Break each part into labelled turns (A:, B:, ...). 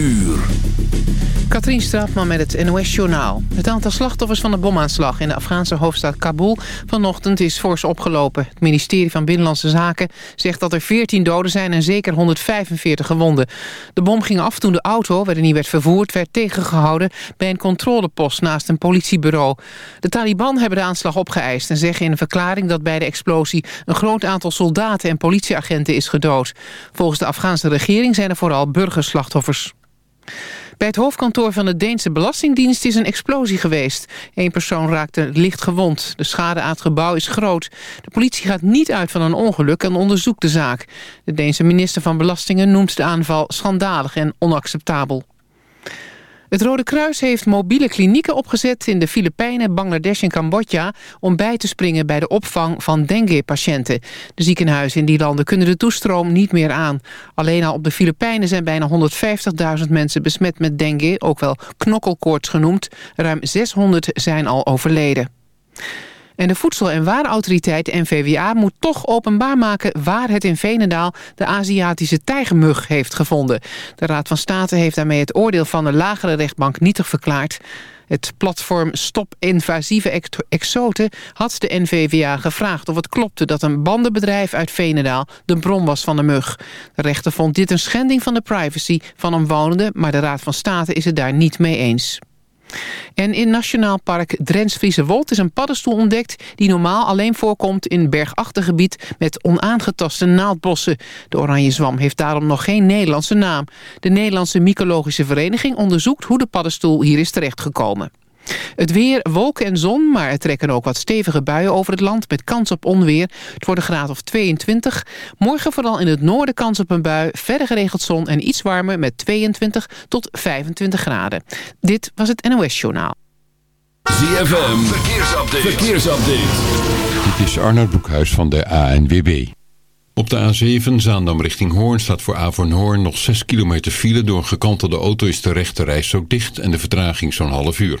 A: uur.
B: Katrien Straatman met het NOS-journaal. Het aantal slachtoffers van de bomaanslag in de Afghaanse hoofdstad Kabul vanochtend is fors opgelopen. Het ministerie van Binnenlandse Zaken zegt dat er 14 doden zijn en zeker 145 gewonden. De bom ging af toen de auto, waarin hij werd vervoerd, werd tegengehouden bij een controlepost naast een politiebureau. De Taliban hebben de aanslag opgeëist en zeggen in een verklaring dat bij de explosie een groot aantal soldaten en politieagenten is gedood. Volgens de Afghaanse regering zijn er vooral burgerslachtoffers. Bij het hoofdkantoor van de Deense Belastingdienst is een explosie geweest. Eén persoon raakte licht gewond. De schade aan het gebouw is groot. De politie gaat niet uit van een ongeluk en onderzoekt de zaak. De Deense minister van Belastingen noemt de aanval schandalig en onacceptabel. Het Rode Kruis heeft mobiele klinieken opgezet in de Filipijnen, Bangladesh en Cambodja om bij te springen bij de opvang van dengue-patiënten. De ziekenhuizen in die landen kunnen de toestroom niet meer aan. Alleen al op de Filipijnen zijn bijna 150.000 mensen besmet met dengue, ook wel knokkelkoorts genoemd. Ruim 600 zijn al overleden. En de Voedsel- en Warenautoriteit NVWA moet toch openbaar maken waar het in Venendaal de Aziatische tijgermug heeft gevonden. De Raad van State heeft daarmee het oordeel van de lagere rechtbank nietig verklaard. Het platform Stop Invasieve Exoten had de NVWA gevraagd of het klopte dat een bandenbedrijf uit Venendaal de bron was van de mug. De rechter vond dit een schending van de privacy van omwonenden, maar de Raad van State is het daar niet mee eens. En in Nationaal Park Drents-Friese Wold is een paddenstoel ontdekt... die normaal alleen voorkomt in bergachtig gebied met onaangetaste naaldbossen. De oranje zwam heeft daarom nog geen Nederlandse naam. De Nederlandse Mycologische Vereniging onderzoekt hoe de paddenstoel hier is terechtgekomen. Het weer, wolken en zon, maar er trekken ook wat stevige buien over het land... met kans op onweer. Het wordt een graad of 22. Morgen vooral in het noorden kans op een bui. Verder geregeld zon en iets warmer met 22 tot 25 graden. Dit was het NOS Journaal.
A: ZFM, verkeersupdate. verkeersupdate.
C: Dit is Arnold Boekhuis van de ANWB. Op de A7 Zaandam richting Hoorn staat voor Hoorn nog 6 kilometer file. Door een gekantelde auto is de rechte reis ook dicht en de vertraging zo'n half uur.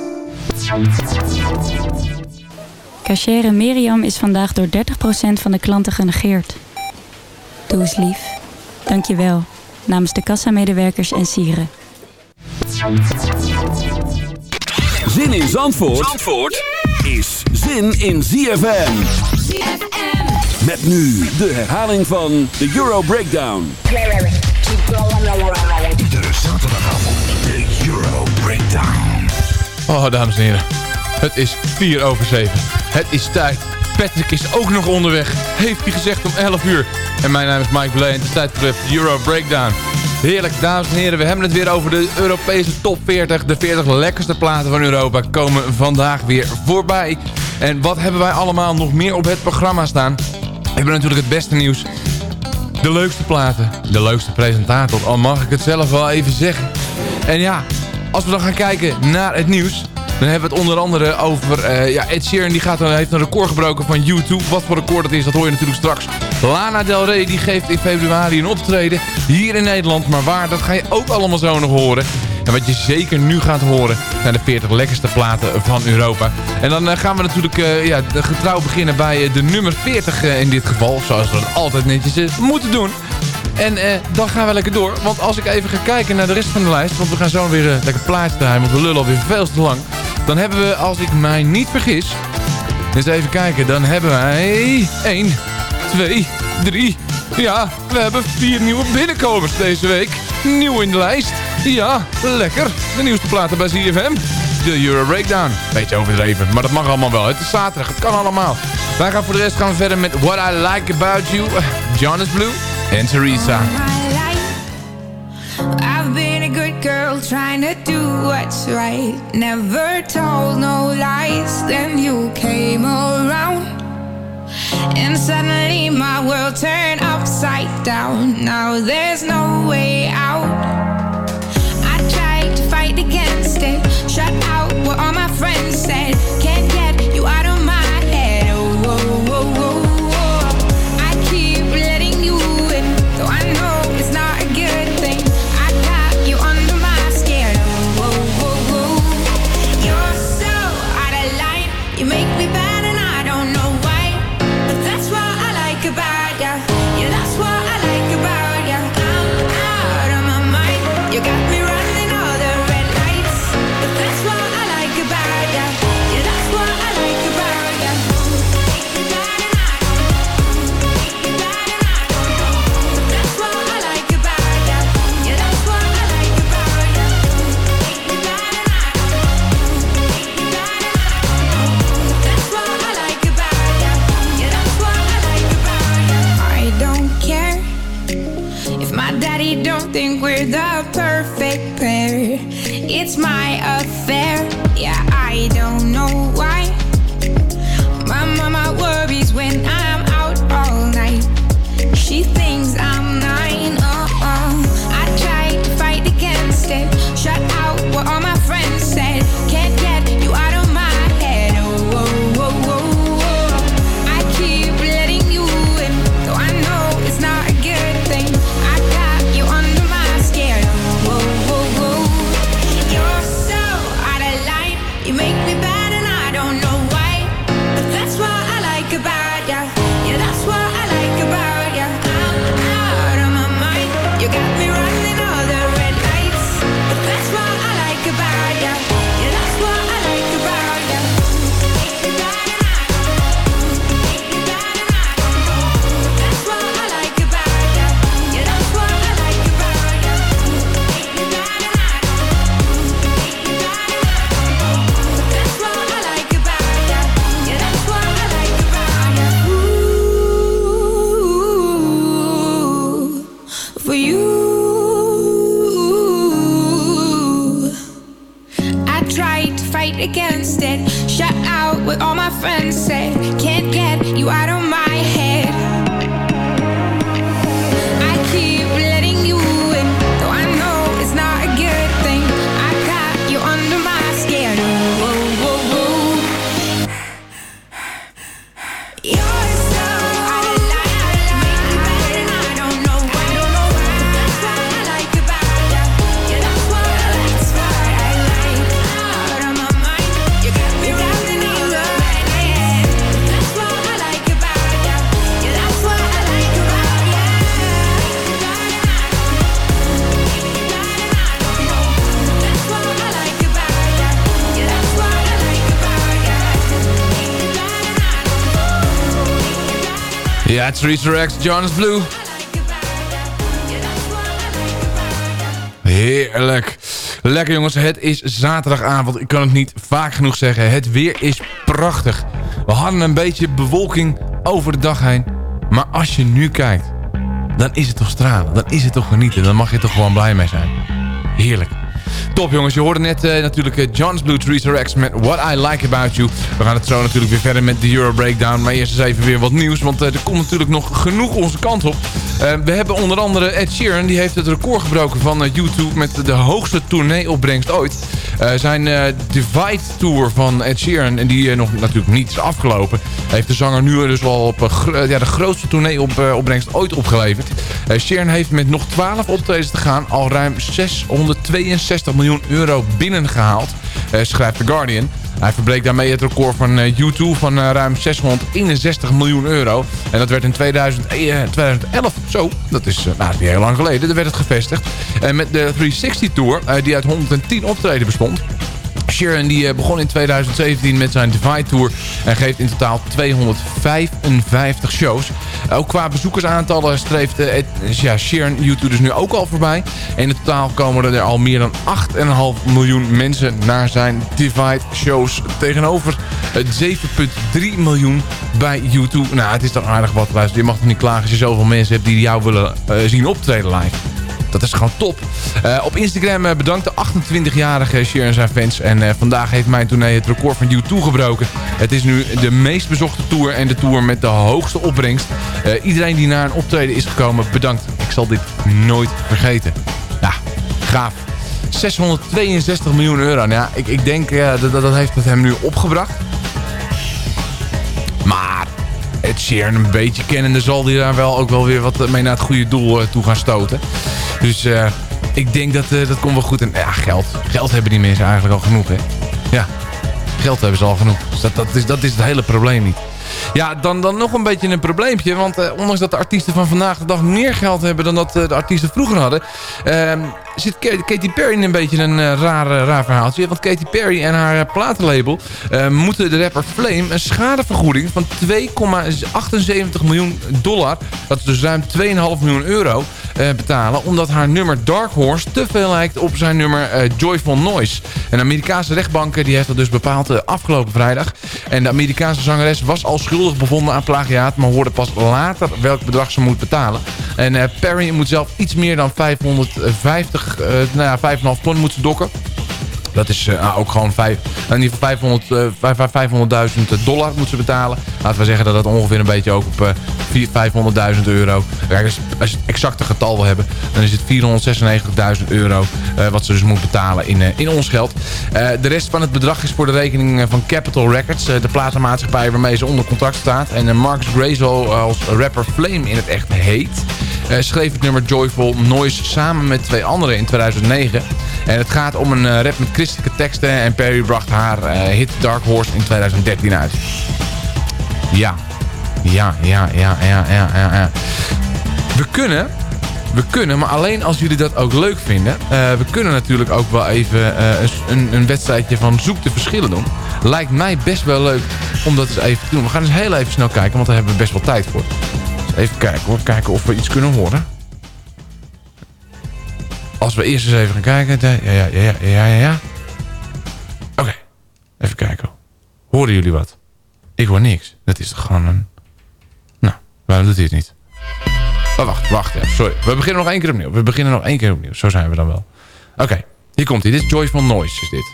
D: Cachere Miriam is vandaag door 30% van de klanten genegeerd. Doe eens lief. Dank je wel. Namens de kassamedewerkers en sieren.
A: Zin in Zandvoort, Zandvoort is zin in ZFM. ZFM. Met nu de herhaling van de Euro Breakdown.
E: Oh, dames en heren. Het is 4 over 7. Het is tijd. Patrick is ook nog onderweg. Heeft hij gezegd om 11 uur. En mijn naam is Mike Blay en het is tijd de Euro Breakdown. Heerlijk, dames en heren. We hebben het weer over de Europese top 40. De 40 lekkerste platen van Europa komen vandaag weer voorbij. En wat hebben wij allemaal nog meer op het programma staan? We hebben natuurlijk het beste nieuws. De leukste platen. De leukste presentator. Al mag ik het zelf wel even zeggen. En ja, als we dan gaan kijken naar het nieuws... dan hebben we het onder andere over... Uh, ja, Ed Sheeran die gaat, heeft een record gebroken van YouTube. Wat voor record dat is, dat hoor je natuurlijk straks. Lana Del Rey die geeft in februari een optreden hier in Nederland. Maar waar, dat ga je ook allemaal zo nog horen. En wat je zeker nu gaat horen zijn de 40 lekkerste platen van Europa. En dan uh, gaan we natuurlijk uh, ja, getrouw beginnen bij de nummer 40 in dit geval. Zoals we het altijd netjes moeten doen. En eh, dan gaan we lekker door. Want als ik even ga kijken naar de rest van de lijst... want we gaan zo weer lekker plaatsen draaien... want we lullen alweer veel te lang. Dan hebben we, als ik mij niet vergis... eens even kijken. Dan hebben wij 1, 2, 3, Ja, we hebben vier nieuwe binnenkomers deze week. Nieuw in de lijst. Ja, lekker. De nieuwste platen bij ZFM. De Euro Breakdown. Beetje overdreven, maar dat mag allemaal wel. Het is zaterdag, het kan allemaal. Wij gaan voor de rest gaan verder met What I Like About You. Jonas Blue en Teresa.
F: Girl trying to do what's right. Never told no lies. Then you came around. And suddenly my world turned upside down. Now there's no way out. I tried to fight against it. Shut out what all my friends said. Can't
E: Rex, Jonas Blue. Heerlijk. Lekker jongens, het is zaterdagavond. Ik kan het niet vaak genoeg zeggen. Het weer is prachtig. We hadden een beetje bewolking over de dag heen. Maar als je nu kijkt, dan is het toch stralen. Dan is het toch genieten. Dan mag je toch gewoon blij mee zijn. Heerlijk. Top jongens, je hoorde net eh, natuurlijk uh, John's Blue Teresa Rex met What I Like About You. We gaan het zo natuurlijk weer verder met de Euro Breakdown. Maar eerst eens even weer wat nieuws, want eh, er komt natuurlijk nog genoeg onze kant op. we hebben onder andere Ed Sheeran, die heeft het record gebroken van YouTube met de hoogste tourneeopbrengst ooit. Zijn Divide Tour van Ed Sheeran, en die nog natuurlijk niet is afgelopen, heeft de zanger nu dus wel op ja, de grootste tourneeopbrengst ooit opgeleverd. Sheeran heeft met nog 12 optredens te gaan al ruim 662 miljoen euro binnengehaald, schrijft The Guardian. Hij verbreekt daarmee het record van U2 van ruim 661 miljoen euro. En dat werd in 2000, 2011, zo, dat is nou, niet heel lang geleden, daar werd het gevestigd. En met de 360 Tour, die uit 110 optreden bestond... Sheeran die begon in 2017 met zijn Divide Tour en geeft in totaal 255 shows. Ook qua bezoekersaantallen streeft ja, Sheeran YouTube dus nu ook al voorbij. En in totaal komen er al meer dan 8,5 miljoen mensen naar zijn Divide shows tegenover 7,3 miljoen bij YouTube. Nou, het is toch aardig wat. Je mag toch niet klagen als je zoveel mensen hebt die jou willen zien optreden live. Dat is gewoon top. Uh, op Instagram uh, bedankt de 28-jarige Sheer en zijn fans. En vandaag heeft mijn tournee het record van U2 gebroken. Het is nu de meest bezochte tour en de tour met de hoogste opbrengst. iedereen die naar een optreden is gekomen, bedankt. Ik zal dit nooit vergeten. Ja, gaaf. 662 miljoen euro. Nou ja, ik, ik denk dat, dat heeft het hem nu opgebracht. Het Sheeran een beetje kennende zal hij daar wel ook wel weer wat mee naar het goede doel toe gaan stoten. Dus uh, ik denk dat uh, dat komt wel goed. En ja, geld. Geld hebben die mensen eigenlijk al genoeg, hè. Ja, geld hebben ze al genoeg. Dus dat, dat, is, dat is het hele probleem niet. Ja, dan, dan nog een beetje een probleempje. Want uh, ondanks dat de artiesten van vandaag de dag meer geld hebben dan dat uh, de artiesten vroeger hadden... Uh, zit Katy Perry in een beetje een uh, raar, raar verhaaltje. Want Katy Perry en haar platenlabel moeten de rapper Flame een schadevergoeding van 2,78 miljoen dollar... dat is dus ruim 2,5 miljoen euro betalen... omdat haar nummer Dark Horse te veel lijkt op zijn nummer Joyful Noise. Een Amerikaanse rechtbank die heeft dat dus bepaald afgelopen vrijdag. En de Amerikaanse zangeres was al schuldig bevonden aan plagiaat... maar hoorde pas later welk bedrag ze moet betalen. En Perry moet zelf iets meer dan 550, uh, eh, nou ja, 5,5 ton moeten dokken. Dat is uh, ook gewoon vijf, in ieder geval 500.000 500 dollar moeten ze betalen. Laten we zeggen dat dat ongeveer een beetje ook op uh, 500.000 euro. Kijk, als, als je het exacte getal wil hebben, dan is het 496.000 euro wat ze dus moet betalen in, in ons geld. de rest van het bedrag is voor de rekening van Capital Records, de platenmaatschappij waarmee ze onder contract staat. En Marcus Gray, als rapper Flame in het echt heet, schreef het nummer Joyful Noise samen met twee anderen in 2009. En het gaat om een rap met christelijke teksten. En Perry bracht haar uh, hit Dark Horse in 2013 uit. Ja. Ja, ja, ja, ja, ja, ja. We kunnen... We kunnen, maar alleen als jullie dat ook leuk vinden. Uh, we kunnen natuurlijk ook wel even een, een wedstrijdje van zoek de verschillen doen. Lijkt mij best wel leuk om dat eens even te doen. We gaan eens heel even snel kijken, want daar hebben we best wel tijd voor. Dus even kijken hoor, kijken of we iets kunnen horen. Als we eerst eens even gaan kijken. Ja, ja, ja, ja, ja, ja. Oké, even kijken. Horen jullie wat? Ik hoor niks. Dat is toch gewoon een... Nou, waarom doet hij het niet? Oh, wacht, wacht. Sorry. We beginnen nog één keer opnieuw. We beginnen nog één keer opnieuw. Zo zijn we dan wel. Oké, hier komt hij. Dit is Joyful Noise, is dit.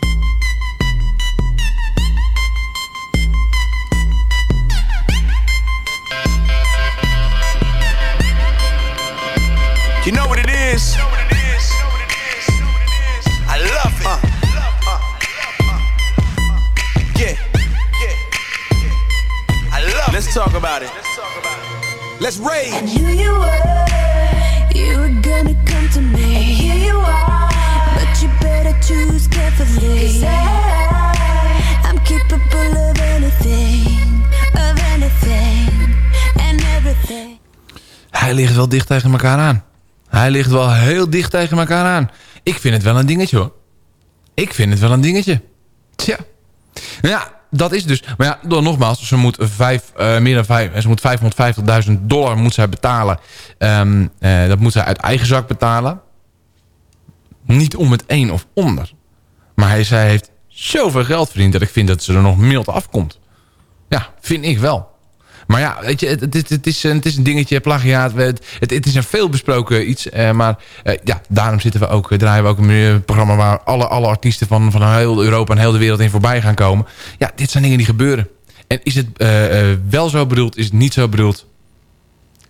G: Let's talk about it. Let's rage.
F: I knew you were, you were gonna come to me. And here you are, but you better choose carefully. Cause I, I'm capable of anything, of anything, and everything.
E: Hij ligt wel dicht tegen elkaar aan. Hij ligt wel heel dicht tegen elkaar aan. Ik vind het wel een dingetje hoor. Ik vind het wel een dingetje. Tja. Ja, dat is dus... Maar ja, dan nogmaals, ze moet, uh, meer dan vijf, ze moet 550.000 dollar moet zij betalen. Um, uh, dat moet zij uit eigen zak betalen. Niet om het een of onder. Maar hij, zij heeft zoveel geld verdiend... dat ik vind dat ze er nog mild afkomt. Ja, vind ik wel. Maar ja, weet je, het, het, het, is, het is een dingetje, plagiaat. Het, het, is een veelbesproken iets. Eh, maar eh, ja, daarom zitten we ook, draaien we ook een programma... waar alle, alle artiesten van, van heel Europa en heel de wereld in voorbij gaan komen. Ja, dit zijn dingen die gebeuren. En is het uh, wel zo bedoeld, is het niet zo bedoeld?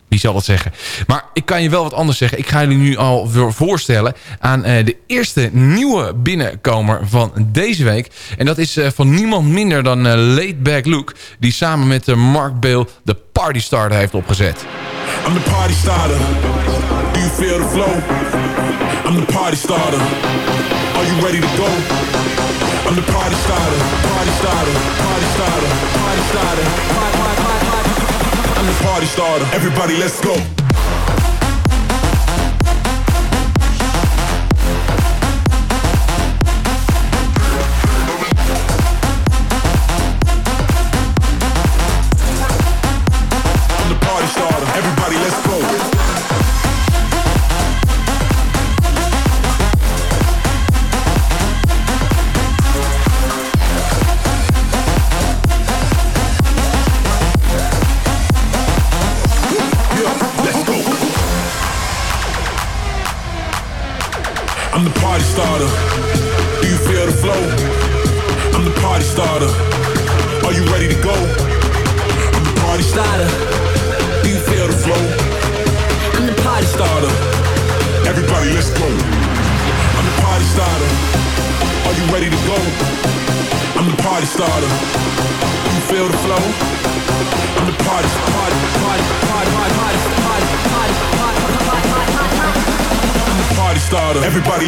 E: Wie zal dat zeggen? Maar ik kan je wel wat anders zeggen. Ik ga jullie nu al voorstellen aan uh, de eerste nieuwe binnenkomer van deze week. En dat is uh, van niemand minder dan Late Back Luke. Die samen met Mark Bale de Party Starter heeft opgezet.
H: I'm the party starter. Do you feel the flow? I'm the party starter. Are you ready to go? I'm the party starter. Party starter. Party starter. Party starter. Party, party. I'm the party starter. Everybody, let's go.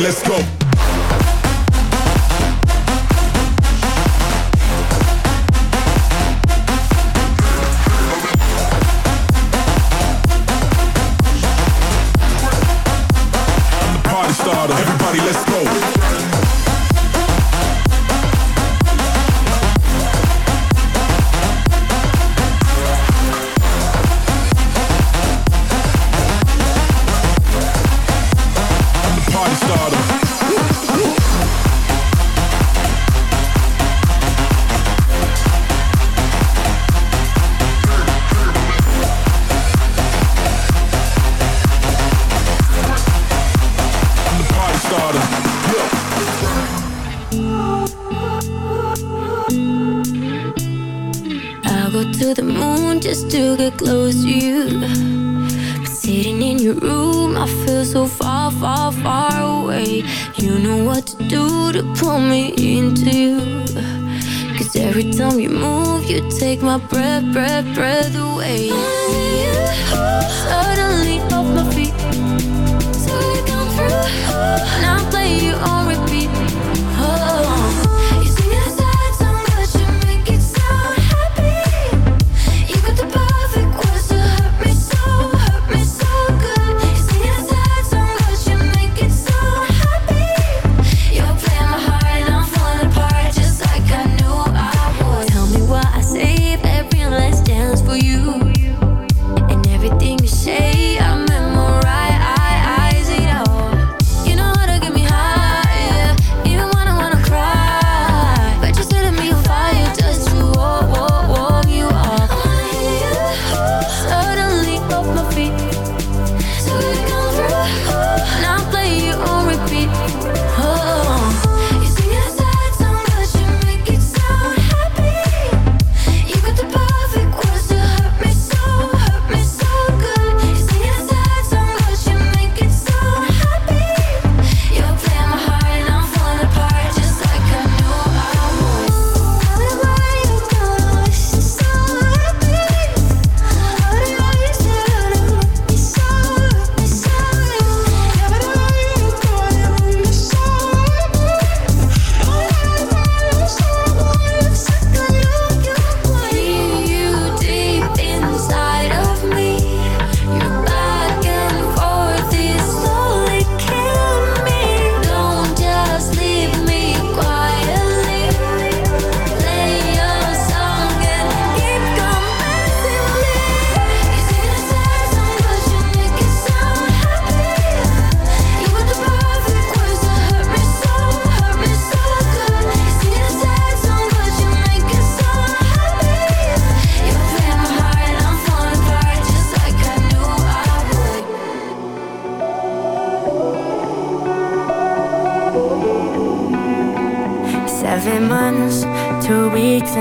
H: let's go.
I: breath, breath, breath away. Suddenly off my feet. So you come through. Now play you on repeat.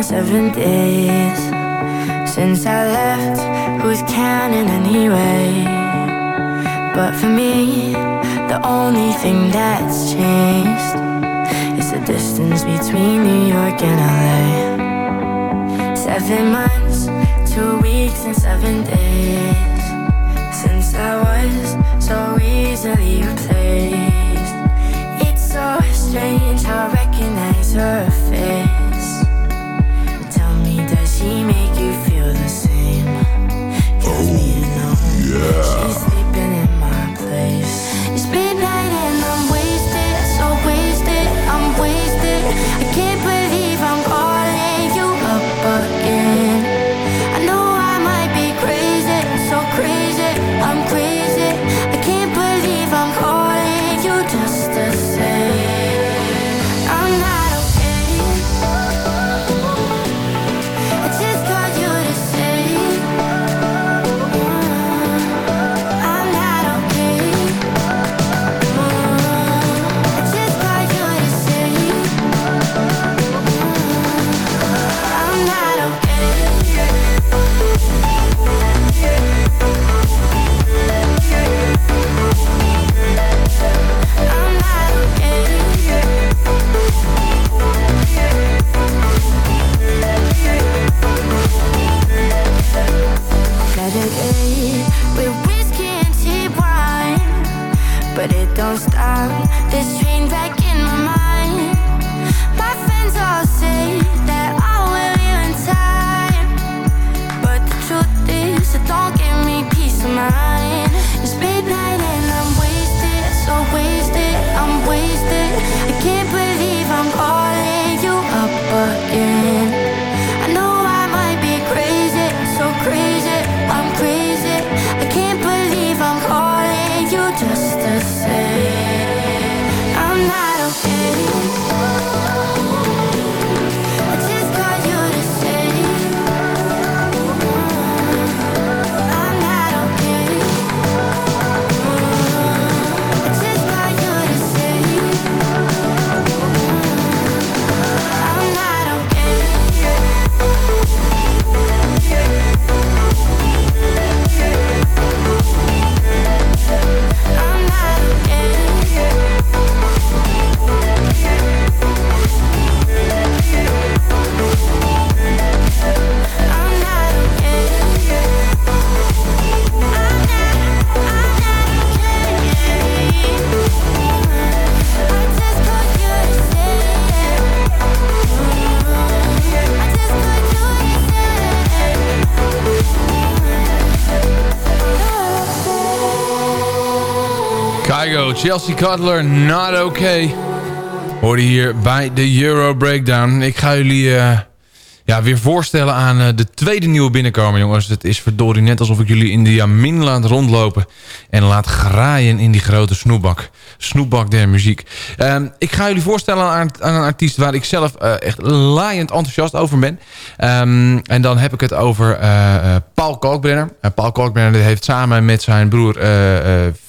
J: seven days since I left. Who's counting anyway? But for me, the only thing that's changed is the distance between New York and LA. Seven months, two weeks, and seven days since I was so easily replaced. It's so strange how I recognize her face she make you feel the same? Oh.
E: Yeah. Chelsea Cutler, Not Okay. Hoorde hier bij de Euro Breakdown. Ik ga jullie eh, ja, weer voorstellen aan eh, de tweede nieuwe binnenkomer, jongens. Het is verdorie net alsof ik jullie in de Jamin laat rondlopen... en laat graaien in die grote snoepbak. Snoepbak der muziek. Ehm, ik ga jullie voorstellen aan, aan een artiest waar ik zelf eh, echt laaiend enthousiast over ben. Ehm, en dan heb ik het over Paul Kalkbrenner. Paul Kalkbrenner heeft samen met zijn broer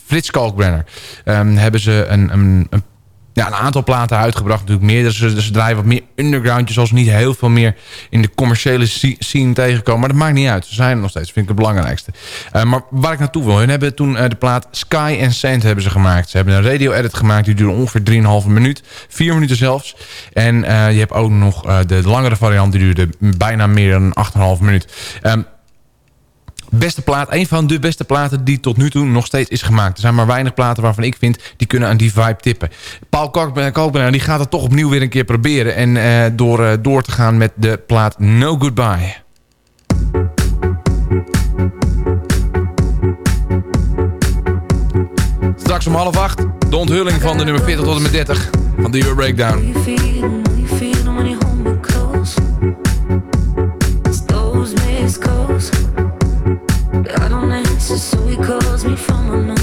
E: Frits Kalkbrenner... ehm, hebben ze een, een, ja, een aantal platen uitgebracht. Natuurlijk meer. Dus ze, ze draaien wat meer undergroundjes. Zoals niet heel veel meer in de commerciële sce- scene tegenkomen. Maar dat maakt niet uit. Ze zijn er nog steeds. vind ik het belangrijkste. Uh, maar waar ik naartoe wil. Hun hebben toen uh, de plaat Sky and Sand hebben ze gemaakt. Ze hebben een radio edit gemaakt. Die duurde ongeveer 3,5 minuut. 4 minuten zelfs. En uh, je hebt ook nog de, de, langere variant. Die duurde bijna meer dan 8,5 minuut. Um, beste plaat, een van de beste platen die tot nu toe nog steeds is gemaakt. Er zijn maar weinig platen waarvan ik vind, die kunnen aan die vibe tippen. Paul Kalkbrenner, die gaat het toch opnieuw weer een keer proberen. En uh, door, uh, door te gaan met de plaat No Goodbye. Straks om half acht, de onthulling van de nummer 40 tot en met 30 van de Euro Breakdown.
K: So he calls me from unknown.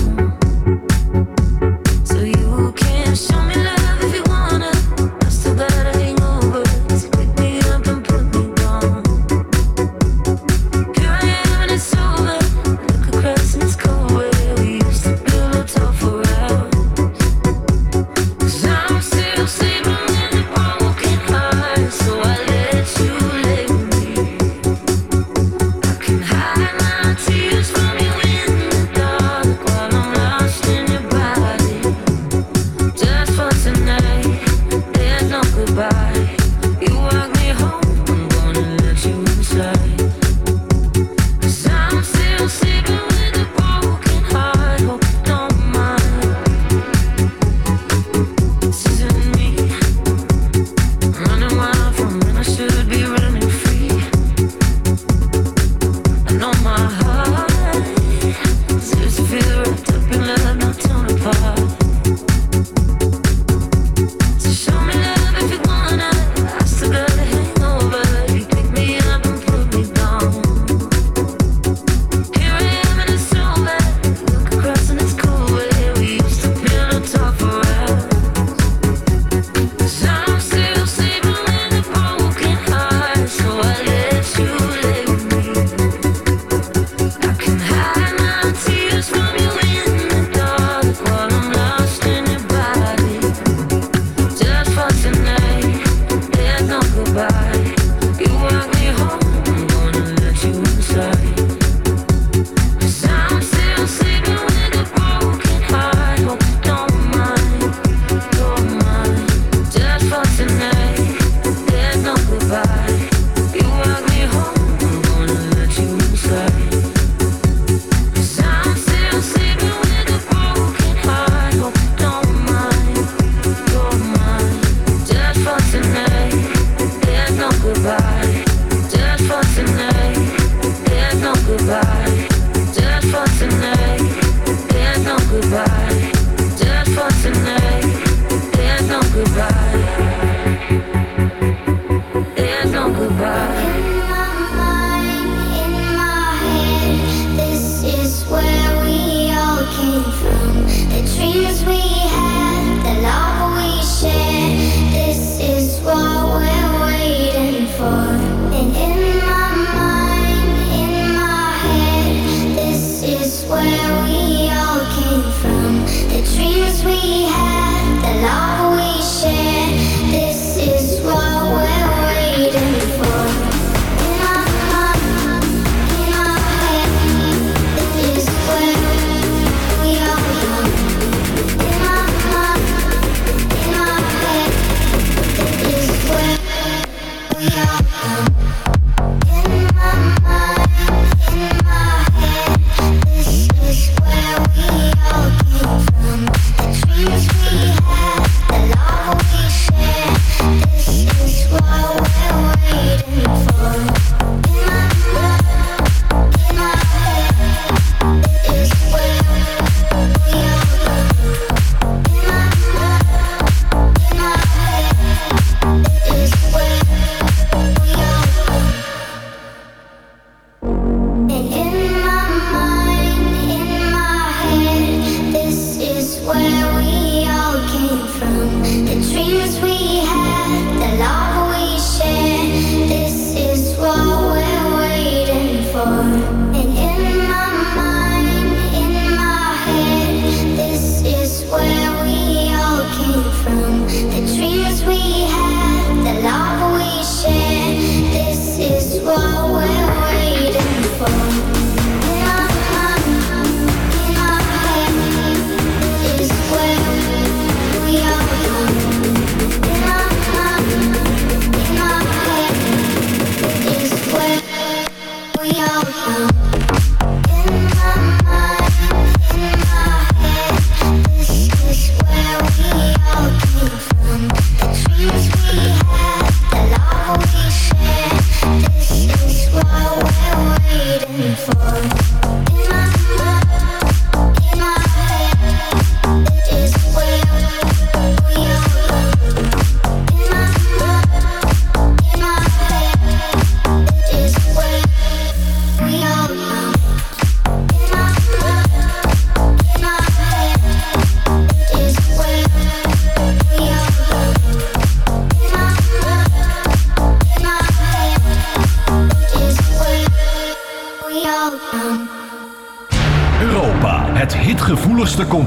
K: ja
L: yo.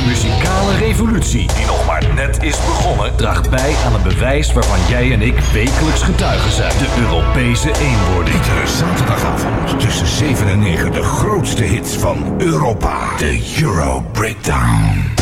L: De muzikale revolutie, die nog maar net is begonnen, draagt bij aan een bewijs waarvan jij en ik wekelijks getuigen zijn. De Europese eenwording.
M: Iedere zaterdagavond tussen 7 en 9 de grootste hits van Europa. De Euro Breakdown.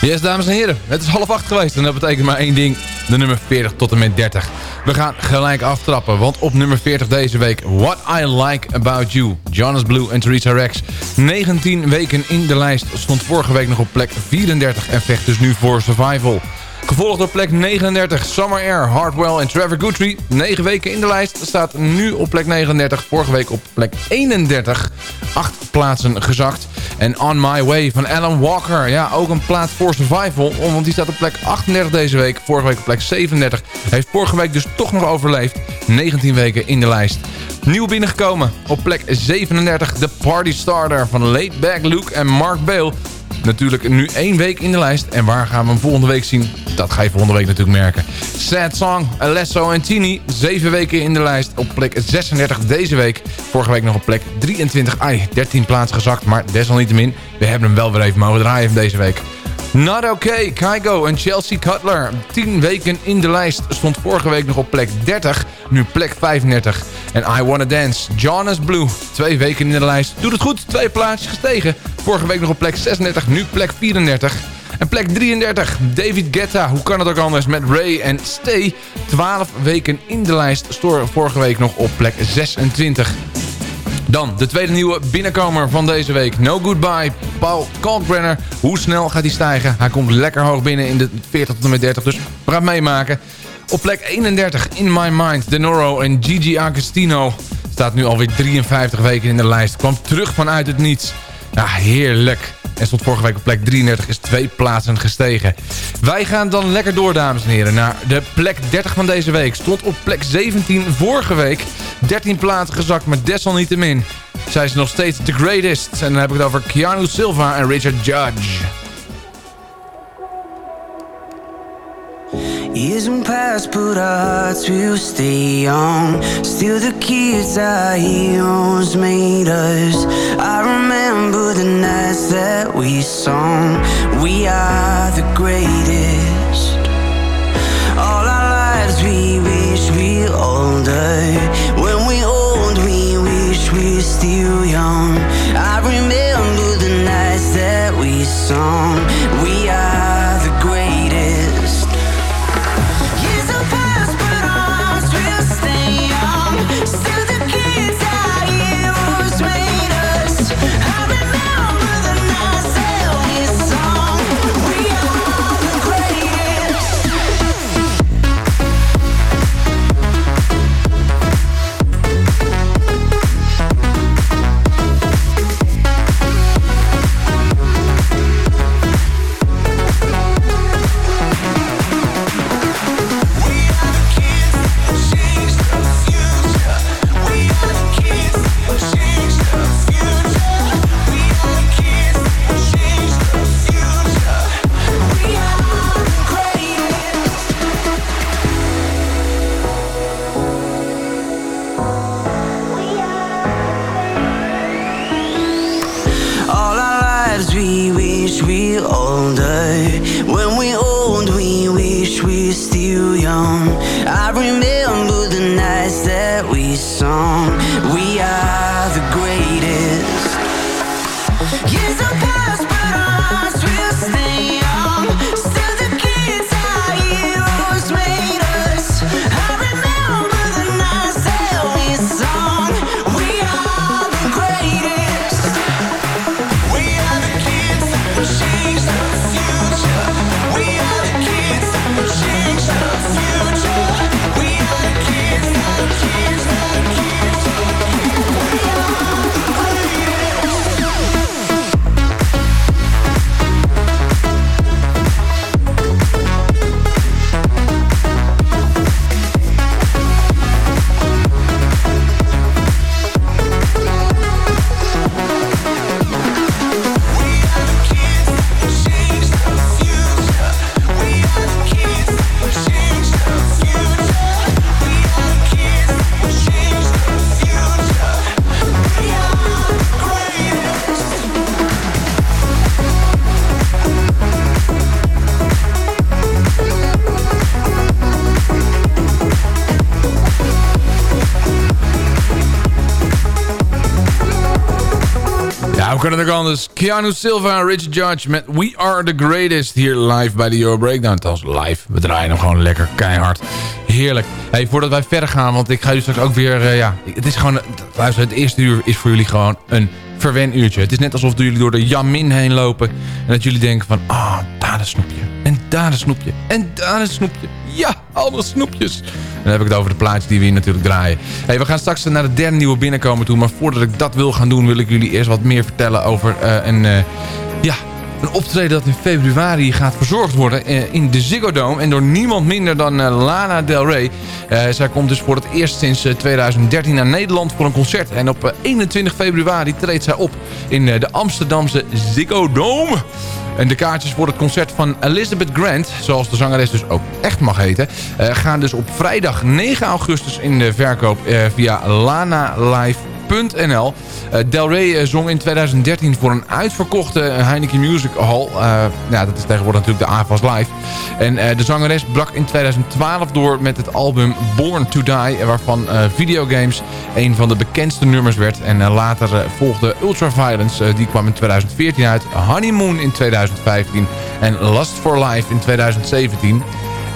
E: Yes, dames en heren. Het is half acht geweest en dat betekent maar één ding. De nummer 40 tot en met 30. We gaan gelijk aftrappen, want op nummer 40 deze week... What I Like About You. Jonas Blue en Theresa Rex. 19 weken in de lijst. Stond vorige week nog op plek 34 en vecht dus nu voor survival. Gevolgd door plek 39, Summer Air, Hardwell en Trevor Guthrie. 9 weken in de lijst, staat nu op plek 39. Vorige week op plek 31. 8 plaatsen gezakt. En On My Way van Alan Walker. Ja, ook een plaats voor Survival. Want die staat op plek 38 deze week. Vorige week op plek 37. Heeft vorige week dus toch nog overleefd. 19 weken in de lijst. Nieuw binnengekomen. Op plek 37 de Party Starter van Late Luke en Mark Bale. Natuurlijk nu één week in de lijst. En waar gaan we hem volgende week zien? Dat ga je volgende week natuurlijk merken. Sad Song, Alesso en Tini. Zeven weken in de lijst. Op plek 36 deze week. Vorige week nog op plek 23. Ai, 13 plaatsen gezakt. Maar desalniettemin, we hebben hem wel weer even mogen draaien deze week. Not Okay, Kygo en Chelsea Cutler. 10 weken in de lijst. Stond vorige week nog op plek 30. Nu plek 35. En I Wanna Dance, Jonas Blue. Twee weken in de lijst. Doet het goed, twee plaatsjes gestegen. Vorige week nog op plek 36, nu plek 34. En plek 33, David Guetta. Hoe kan het ook anders met Ray en Stay. 12 weken in de lijst. Stoor vorige week nog op plek 26. Dan de tweede nieuwe binnenkomer van deze week. No Goodbye, Paul Kalkbrenner. Hoe snel gaat hij stijgen? Hij komt lekker hoog binnen in de 40 tot en met 30. Dus we gaan meemaken. Op plek 31, In My Mind, Denoro en Gigi Agostino. Staat nu alweer 53 weken in de lijst. Kwam terug vanuit het niets. Ja, heerlijk. En stond vorige week op plek 33, is twee plaatsen gestegen. Wij gaan dan lekker door, dames en heren, naar de plek 30 van deze week. Stond op plek 17 vorige week. 13 plaatsen gezakt, maar desalniettemin. Zij is nog steeds the greatest. En dan heb ik het over Keanu Silva en Richard Judge.
N: Years and past, but our hearts will stay young. Still, the kids our heroes made us. I remember the nights that we sung. We are the greatest. All our lives, we wish we older. Still young. I remember the nights that we sung. We are
E: kan het ook anders. Keanu Silva Richard Judge met We Are The Greatest. Hier live bij de Euro Breakdown. Althans live. We draaien hem gewoon lekker keihard. Heerlijk. Hey, voordat wij verder gaan, want ik ga jullie straks ook weer... eh, ja, het is gewoon... Luister, het eerste uur is voor jullie gewoon een verwen uurtje. Het is net alsof jullie door de Jamin heen lopen. En dat jullie denken van... Ah, oh, daar een snoepje. En daar een snoepje. En daar een snoepje. Ja, allemaal snoepjes. En dan heb ik het over de plaatjes die we hier natuurlijk draaien. Hey, we gaan straks naar de derde nieuwe binnenkomen toe. Maar voordat ik dat wil gaan doen, wil ik jullie eerst wat meer vertellen over eh, een... eh, ja, een optreden dat in februari gaat verzorgd worden eh, in de Ziggo Dome. En door niemand minder dan Lana Del Rey. Zij komt dus voor het eerst sinds eh, 2013 naar Nederland voor een concert. En op eh, 21 februari treedt zij op in de Amsterdamse Ziggo Dome. En de kaartjes voor het concert van Elizabeth Grant, zoals de zangeres dus ook echt mag heten... eh, gaan dus op vrijdag 9 augustus in de verkoop eh, via Lana Live Uh, Del Rey uh, zong in 2013 voor een uitverkochte Heineken Music Hall. Dat is tegenwoordig natuurlijk de AFAS Live. En de zangeres brak in 2012 door met het album Born to Die... waarvan Videogames een van de bekendste nummers werd. En later volgde Ultraviolence, die kwam in 2014 uit. Honeymoon in 2015 en Lust for Life in 2017...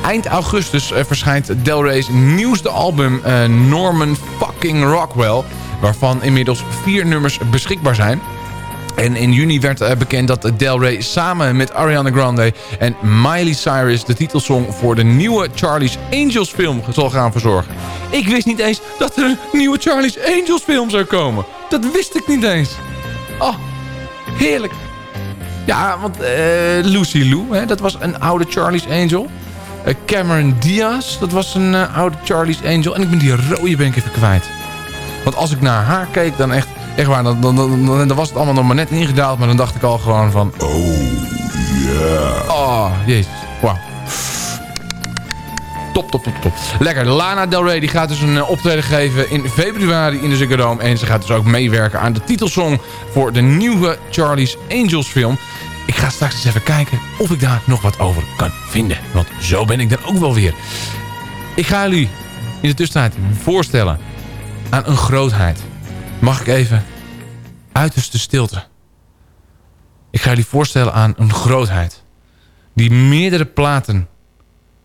E: Eind augustus verschijnt Del Rey's nieuwste album Norman fucking Rockwell waarvan inmiddels vier nummers beschikbaar zijn. En in juni werd uh, bekend dat Del Rey samen met Ariana Grande en Miley Cyrus... de titelsong voor de nieuwe Charlie's Angels film zal gaan verzorgen. Ik wist niet eens dat er een nieuwe Charlie's Angels film zou komen. Dat wist ik niet eens. Oh, heerlijk. Ja, want uh, Lucy Lou, hè, dat was een oude Charlie's Angel. Uh, Cameron Diaz, dat was een oude Charlie's Angel. En ik ben die rode ben ik even kwijt. Want als ik naar haar keek, dan echt... Echt waar, dan, dan, dan, dan, was het allemaal nog maar net ingedaald. Maar dan dacht ik al gewoon van... Oh, yeah. Oh, jezus. Wauw. Top, top, top, top. Lekker. Lana Del Rey die gaat dus een optreden geven in februari in de Ziggo Dome. En ze gaat dus ook meewerken aan de titelsong voor de nieuwe Charlie's Angels film. Ik ga straks eens even kijken of ik daar nog wat over kan vinden. Want zo ben ik dan ook wel weer. Ik ga jullie in de tussentijd voorstellen aan een grootheid. Mag ik even uiterste stilte. Ik ga jullie voorstellen aan een grootheid. Die meerdere platen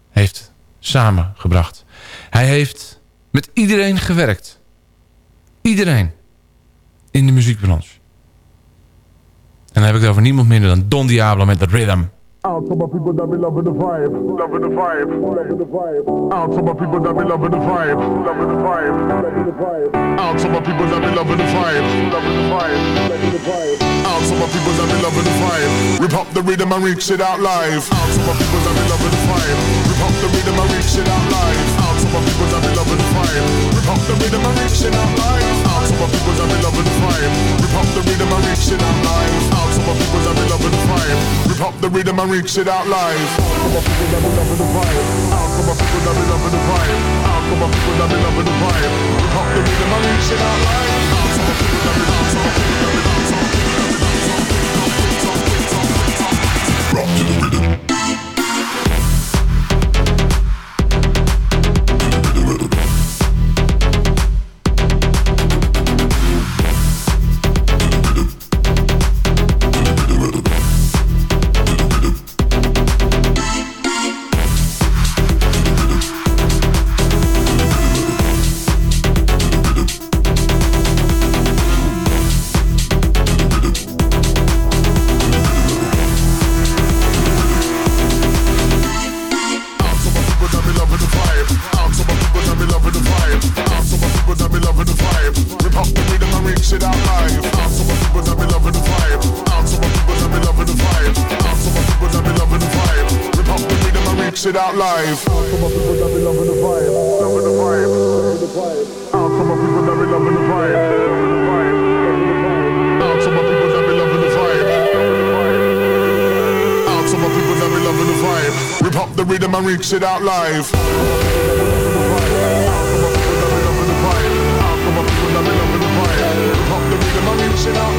E: heeft samengebracht. Hij heeft met iedereen gewerkt. Iedereen. In de muziekbranche. En dan heb ik het over niemand minder dan Don Diablo met The Rhythm.
H: Out to my people that be loving the vibe, loving the vibe, loving the vibe. Out to my people that be loving the vibe, loving the vibe, loving the vibe. Out to my people that be loving the vibe, loving the vibe, loving the vibe. Out to my people that be loving the vibe. Rip up the rhythm and reach it out live. Out to my people that be loving the vibe. Rip up the rhythm and reach it out live. Out to my people that be loving the vibe. Rip up the rhythm and reach it out live. Out to my people that be loving the vibe. Rip up the rhythm and reach it out live. Out to my people that be loving the vibe. Rip up the rhythm and reach it out live. Out to my people that be loving the vibe. Out to my people that be loving the vibe. Out to my people that be loving the vibe. Rip up the rhythm and reach it out live. Out to my people that be loving the vibe. Rock to the rhythm. To my people that be loving the vibe, loving the vibe. Out to my people that be loving the vibe, ah, loving loving the vibe. Out to my people that be loving the vibe. Out to my loving the vibe. Rip up the rhythm and reach it out live. Out to my people that be loving the vibe. Out to my people that be loving the vibe. Rip up the rhythm and reach it. Out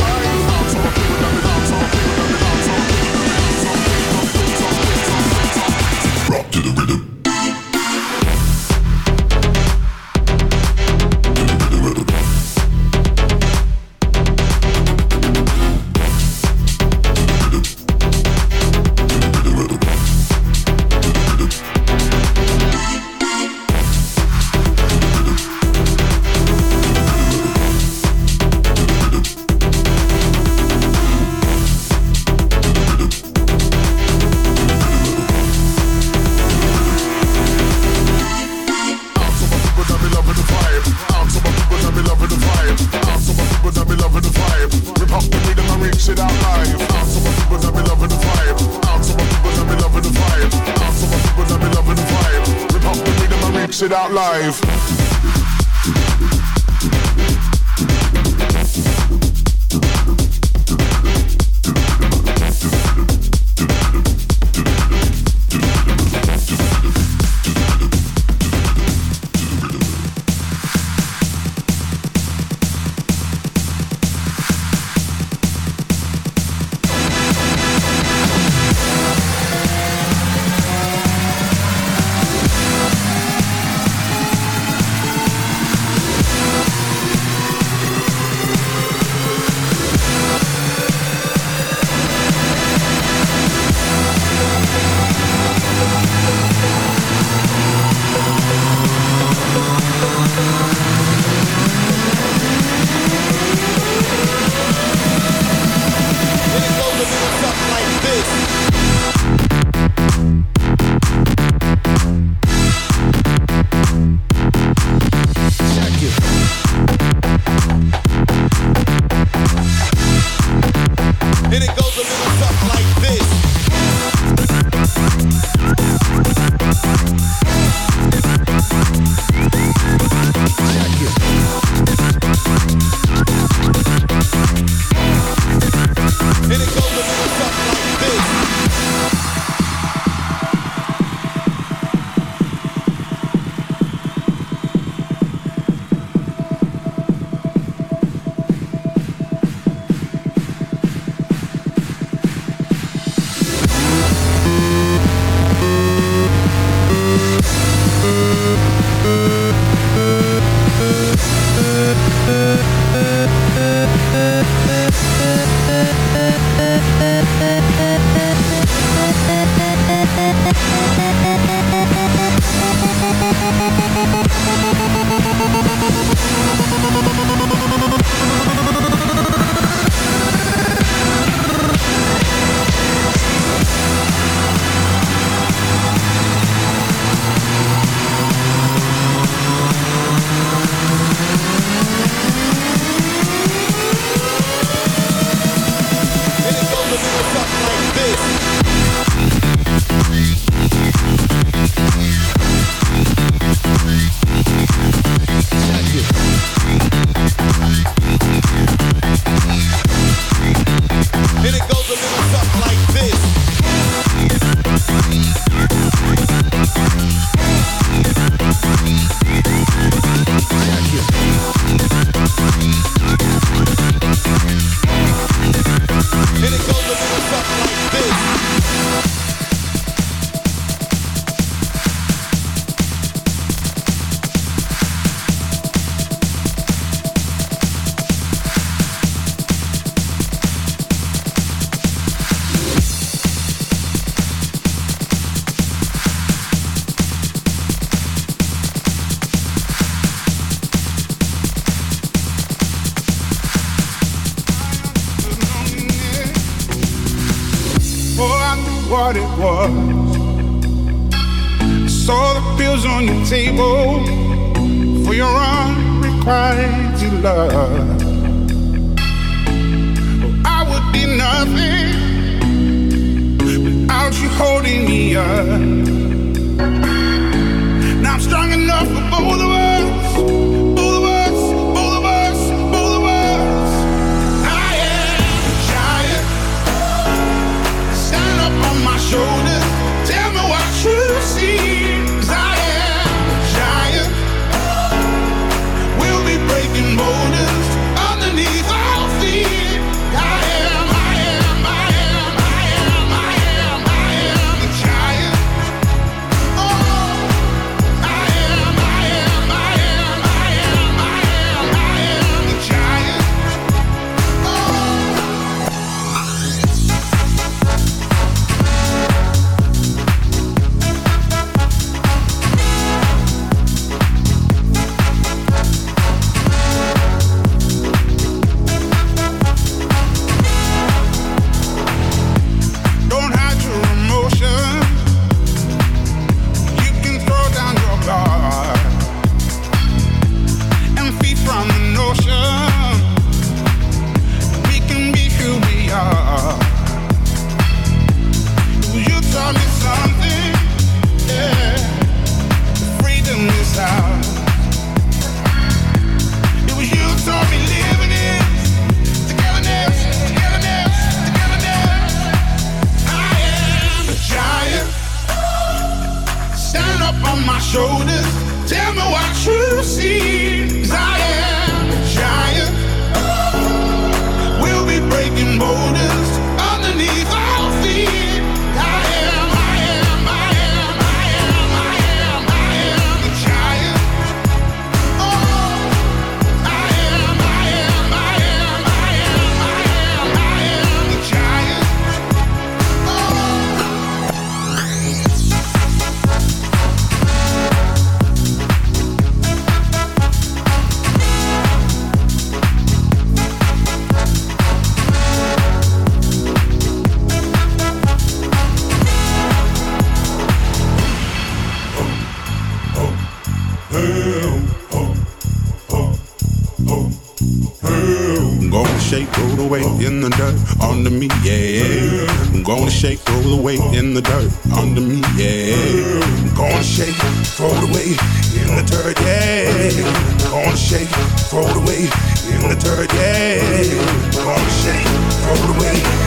O: throw the weight in the dirt, yeah. Gonna shake, throw the weight in the dirt, yeah. Gonna shake, throw the weight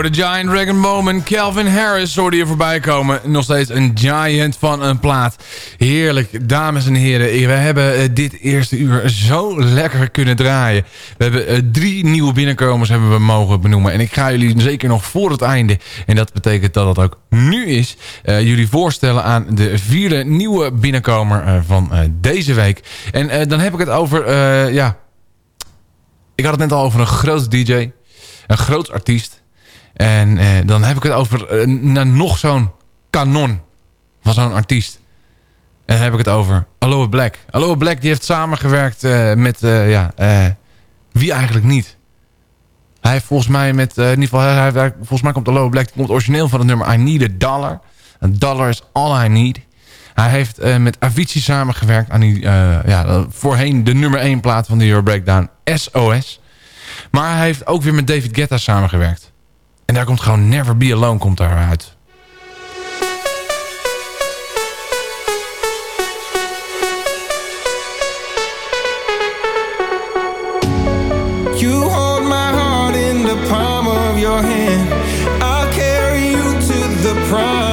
E: Hoorde Giant Dragon Moment. Calvin Harris hoorde je voorbij komen. Nog steeds een giant van een plaat. Heerlijk, dames en heren. We hebben eh, dit eerste uur zo lekker kunnen draaien. We hebben eh, drie nieuwe binnenkomers hebben we mogen benoemen. En ik ga jullie zeker nog voor het einde... en dat betekent dat het ook nu is... eh, jullie voorstellen aan de vierde nieuwe binnenkomer van deze week. En dan heb ik het over... ja, ik had het net al over een groot DJ. Een groot artiest. En eh, dan heb ik het over eh, na- nog zo'n kanon van zo'n artiest. En dan heb ik het over Aloha Black. Aloha Black die heeft samengewerkt eh, met, ja, wie eigenlijk niet? Hij heeft volgens mij met, in ieder geval, hij, volgens mij komt Aloha Black, komt origineel van het nummer I Need a Dollar. Een dollar is all I need. Hij heeft met Avicii samengewerkt aan die, ja, voorheen de nummer 1 plaat van de Euro Breakdown, SOS. Maar hij heeft ook weer met David Guetta samengewerkt. En daar komt gewoon Never Be Alone komt daar uit.
P: You hold my heart in the palm of your hand. I'll carry you to the promised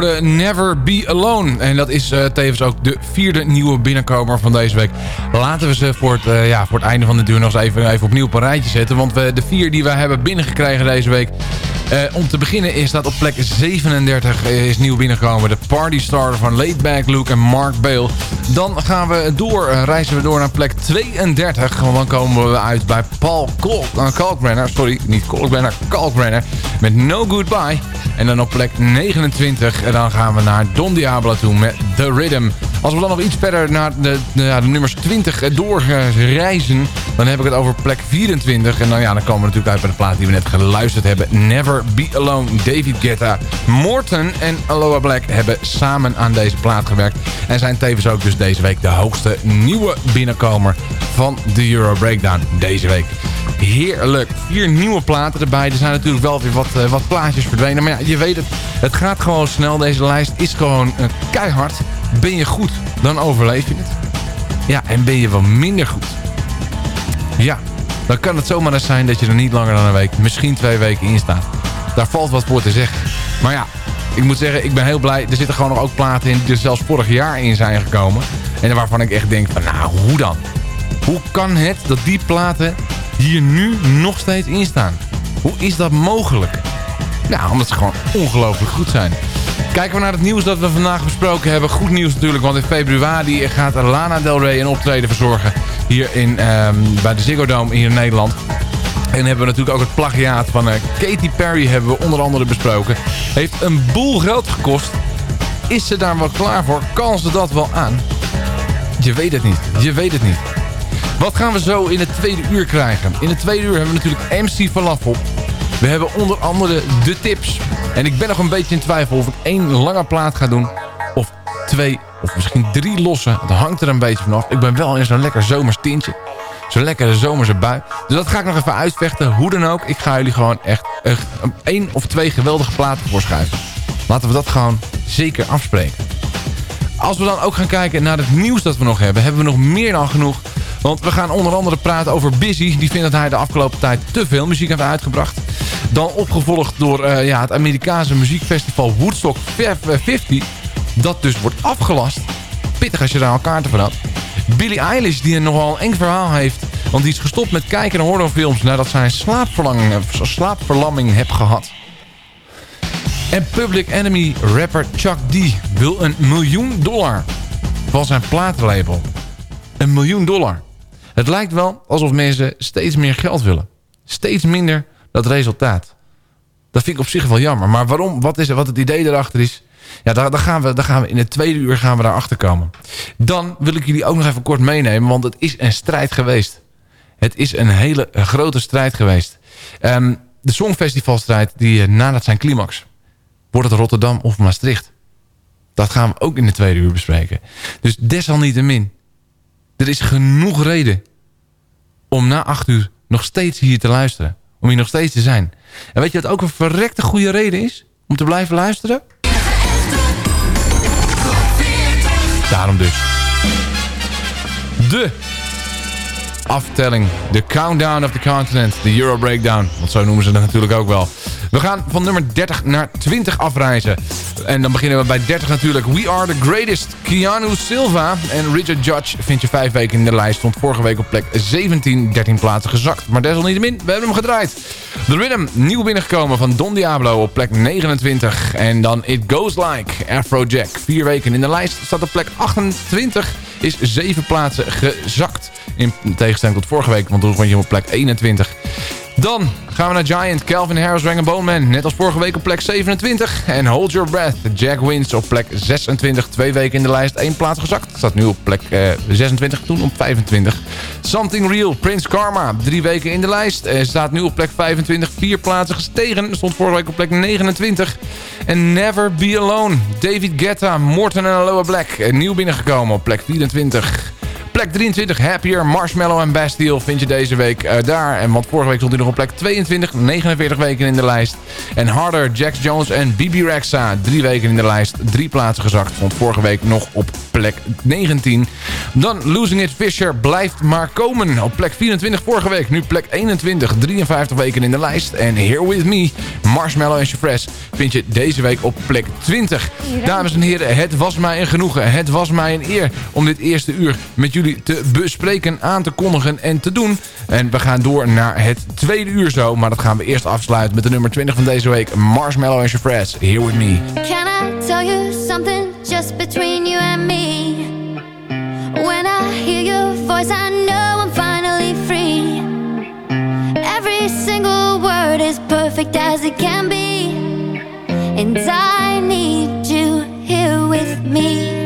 E: hoorde Never Be Alone. En dat is eh, tevens ook de vierde nieuwe binnenkomer van deze week. Laten we ze voor het, eh, ja, voor het einde van de duur nog eens even, even opnieuw op een rijtje zetten. Want we, de vier die we hebben binnengekregen deze week... Eh, om te beginnen is dat op plek 37 eh, is nieuw binnengekomen. De Party Starter van Laidback Luke en Mark Bale. Dan gaan we door, reizen we door naar plek 32. Want dan komen we uit bij Paul Kalk, uh. Sorry, niet Kalkbrenner, Kalkbrenner. Met No Goodbye. En dan op plek 29. En dan gaan we naar Don Diablo toe met The Rhythm. Als we dan nog iets verder naar de, nummers 20 doorreizen... dan heb ik het over plek 24. En dan, ja, dan komen we natuurlijk uit bij de plaat die we net geluisterd hebben. Never Be Alone. David Guetta, Morton en Aloha Black hebben samen aan deze plaat gewerkt. En zijn tevens ook dus deze week de hoogste nieuwe binnenkomer van de Euro Breakdown deze week. Heerlijk. Vier nieuwe platen erbij. Er zijn natuurlijk wel weer wat, eh, wat plaatjes verdwenen. Maar ja, je weet het. Het gaat gewoon snel. Deze lijst is gewoon eh, keihard. Ben je goed, dan overleef je het. Ja, en ben je wat minder goed. Ja, dan kan het zomaar eens zijn dat je er niet langer dan een week, misschien twee weken in staat. Daar valt wat voor te zeggen. Maar ja, ik moet zeggen, ik ben heel blij. Er zitten gewoon nog ook platen in die er zelfs vorig jaar in zijn gekomen. En waarvan ik echt denk van, nou, hoe dan? Hoe kan het dat die platen hier nu nog steeds in staan? Hoe is dat mogelijk? Nou, omdat ze gewoon ongelooflijk goed zijn. Kijken we naar het nieuws dat we vandaag besproken hebben. Goed nieuws natuurlijk, want in februari gaat Lana Del Rey een optreden verzorgen. Hier in, ehm, bij de Ziggo Dome in Nederland. En hebben we natuurlijk ook het plagiaat van eh, Katy Perry hebben we onder andere besproken. Heeft een boel geld gekost. Is ze daar wel klaar voor? Kan ze dat wel aan? Je weet het niet. Je weet het niet. Wat gaan we zo in het tweede uur krijgen? In het tweede uur hebben we natuurlijk MC Falafel. We hebben onder andere de tips. En ik ben nog een beetje in twijfel of ik één lange plaat ga doen. Of twee, of misschien drie losse. Dat hangt er een beetje vanaf. Ik ben wel in zo'n lekker zomers tintje. Zo'n lekkere zomerse bui. Dus dat ga ik nog even uitvechten. Hoe dan ook. Ik ga jullie gewoon echt, echt één of twee geweldige platen voorschrijven. Laten we dat gewoon zeker afspreken. Als we dan ook gaan kijken naar het nieuws dat we nog hebben... hebben we nog meer dan genoeg. Want we gaan onder andere praten over Busy. Die vindt dat hij de afgelopen tijd te veel muziek heeft uitgebracht. Dan opgevolgd door uh, ja, het Amerikaanse muziekfestival Woodstock 50. Dat dus wordt afgelast. Pittig als je daar al kaarten van had. Billie Eilish die een nogal eng verhaal heeft. Want die is gestopt met kijken naar horrorfilms... nadat zij slaapverlamming, slaapverlamming heeft gehad. En Public Enemy rapper Chuck D wil een miljoen dollar van zijn platenlabel. Een miljoen dollar. Het lijkt wel alsof mensen steeds meer geld willen. Steeds minder dat resultaat. Dat vind ik op zich wel jammer. Maar waarom? Wat, is er, wat het idee erachter is? Ja, daar, daar, gaan we, daar gaan we in het tweede uur gaan we daarachter komen. Dan wil ik jullie ook nog even kort meenemen. Want het is een strijd geweest. Het is een hele grote strijd geweest. Um, de Songfestivalstrijd die uh, nadat zijn climax. Wordt het Rotterdam of Maastricht? Dat gaan we ook in de tweede uur bespreken. Dus desalniettemin. Er is genoeg reden om na acht uur nog steeds hier te luisteren. Om hier nog steeds te zijn. En weet je wat ook een verrekte goede reden is? Om te blijven luisteren? Daarom dus. De aftelling. De Countdown of the Continent. De Euro Breakdown. Want zo noemen ze dat natuurlijk ook wel. We gaan van nummer 30 naar 20 afreizen. En dan beginnen we bij 30 natuurlijk. We Are The Greatest. Keanu Silva en Richard Judge vind je vijf weken in de lijst. Stond vorige week op plek 17, 13 plaatsen gezakt. Maar desalniettemin, we hebben hem gedraaid. The Rhythm, nieuw binnengekomen van Don Diablo op plek 29. En dan It Goes Like, Afrojack. Vier weken in de lijst, staat op plek 28. Is zeven plaatsen gezakt. In tegenstelling tot vorige week, want toen vond je op plek 21. Dan gaan we naar Giant, Calvin Harris, Rang Bone Man. Net als vorige week op plek 27. En Hold Your Breath, Jack Wins op plek 26. Twee weken in de lijst, één plaats gezakt. Staat nu op plek eh, 26, toen op 25. Something Real, Prince Karma. Drie weken in de lijst. Eh, staat nu op plek 25, vier plaatsen gestegen. Stond vorige week op plek 29. En Never Be Alone, David Guetta, Morton en Aloha Black. Eh, nieuw binnengekomen op plek 24. Plek 23, Happier, Marshmallow en Bastille vind je deze week eh, daar. En want vorige week stond hij nog op plek 22, 49 weken in de lijst. En Harder, Jax Jones en Bibi Rexa, drie weken in de lijst. Drie plaatsen gezakt, stond vorige week nog op plek 19. Dan Losing It Fisher blijft maar komen. Op plek 24 vorige week, nu plek 21, 53 weken in de lijst. En Here With Me, Marshmallow en Chefres vind je deze week op plek 20. Dames en heren, het was mij een genoegen. Het was mij een eer om dit eerste uur met jullie te bespreken, aan te kondigen en te doen. En we gaan door naar het tweede uur zo. Maar dat gaan we eerst afsluiten met de nummer 20 van deze week. Marshmallow en Chefres, Here With Me.
I: Can I tell you something just between you and me? When I hear your voice, I know I'm finally free. Every single word is perfect as it can be. And I need you here with me.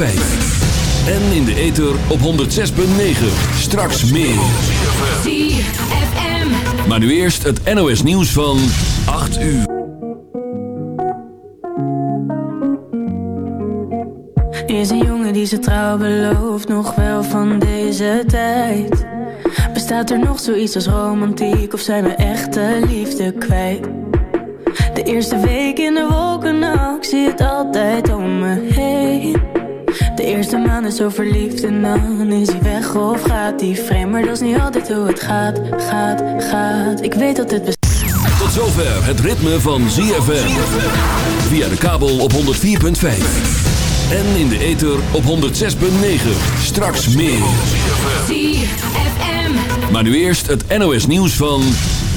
A: 104.5. En in de ether op 106.9. Straks meer. Maar nu eerst het NOS nieuws van 8 uur.
Q: Er is een jongen die zijn trouw belooft, nog wel van deze tijd. Bestaat er nog zoiets als romantiek of zijn we echte liefde kwijt? De eerste week in de wolken, nou, ik zie het altijd om me heen. De eerste maand is zo verliefd en dan is hij weg of gaat hij vreemd. Maar dat is niet altijd hoe het gaat, gaat, gaat. Ik weet dat het bestaat.
A: Tot zover het ritme van ZFM. Via de kabel op 104.5. En in de ether op 106.9. Straks meer. Maar nu eerst het NOS nieuws van...